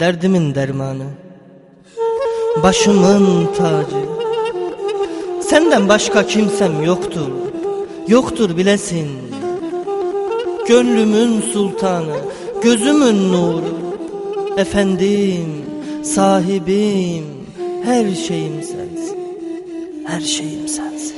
Derdimin dermanı Başımın tacı. Senden başka kimsem yoktur Yoktur bilesin. Gönlümün sultanı Gözümün nuru. Efendim Sahibim Her şeyim sensin Her şeyim sensin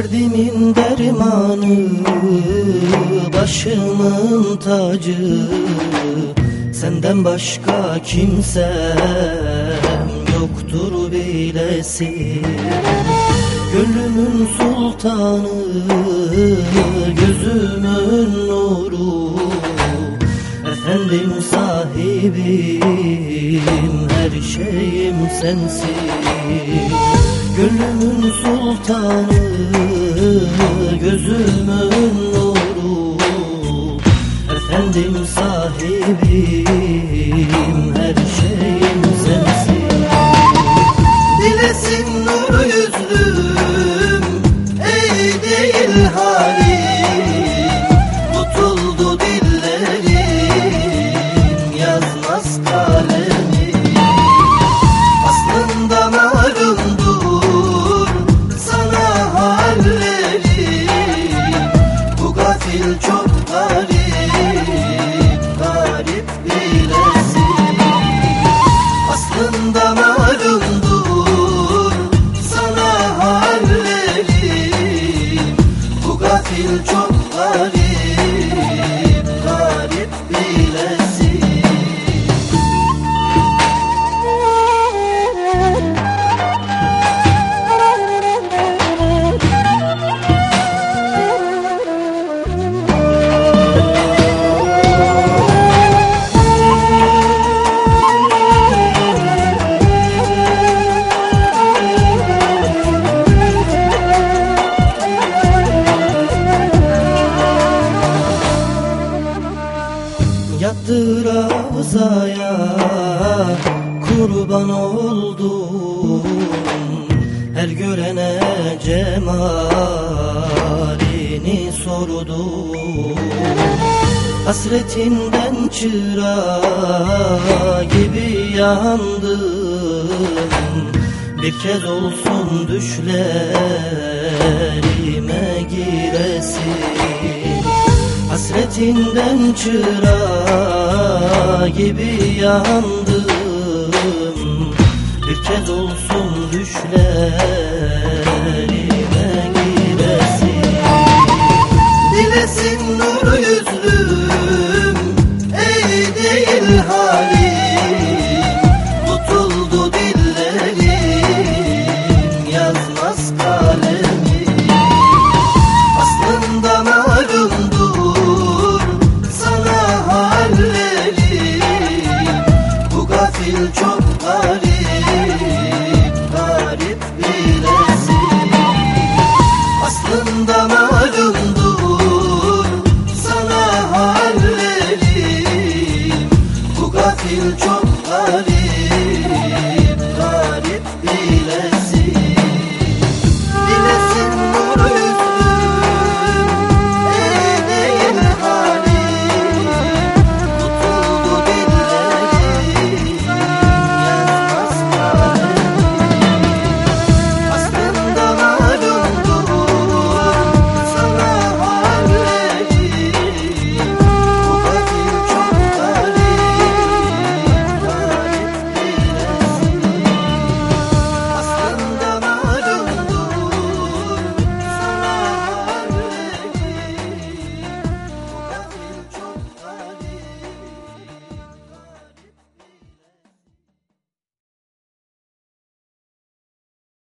Derdimin dermanı Başımın tacı. Senden başka kimsem Yoktur bilesin Gönlümün sultanı Gözümün nuru. Efendim sahibim Her şeyim sensin Gönlümün sultanı Gözümün nuru. Efendim sahibim Her şeyim sensin. Dilesin nur yüzlüm Ey değil halim till joy. Ravzaya kurban oldum. Her görene cemalini sordum. Hasretinden çıra gibi yandım. Bir kez olsun düşlerime giresin. Hasretinden çıra gibi yandım. Bir kez olsun düşlerime dil çok var